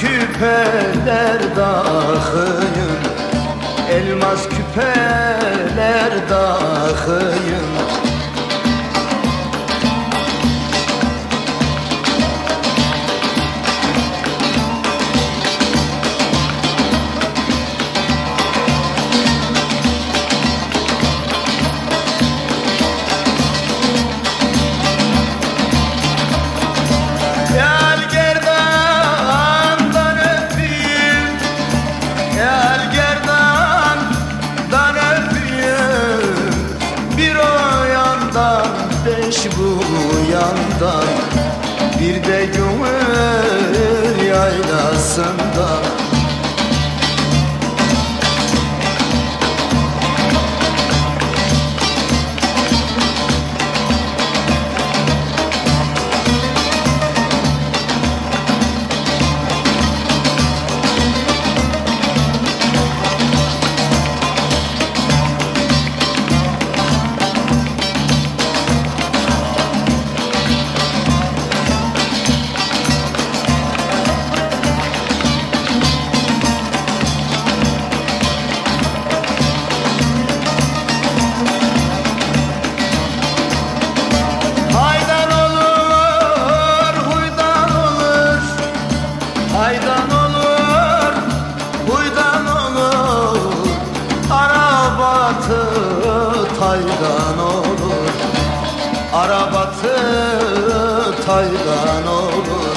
küpeler dağıyım. Elmas küpeler dağıyım beş bu yandan Bir de gönül yaylasından Haydan olur, huydan olur Arabatı taydan olur. Arabatı taydan olur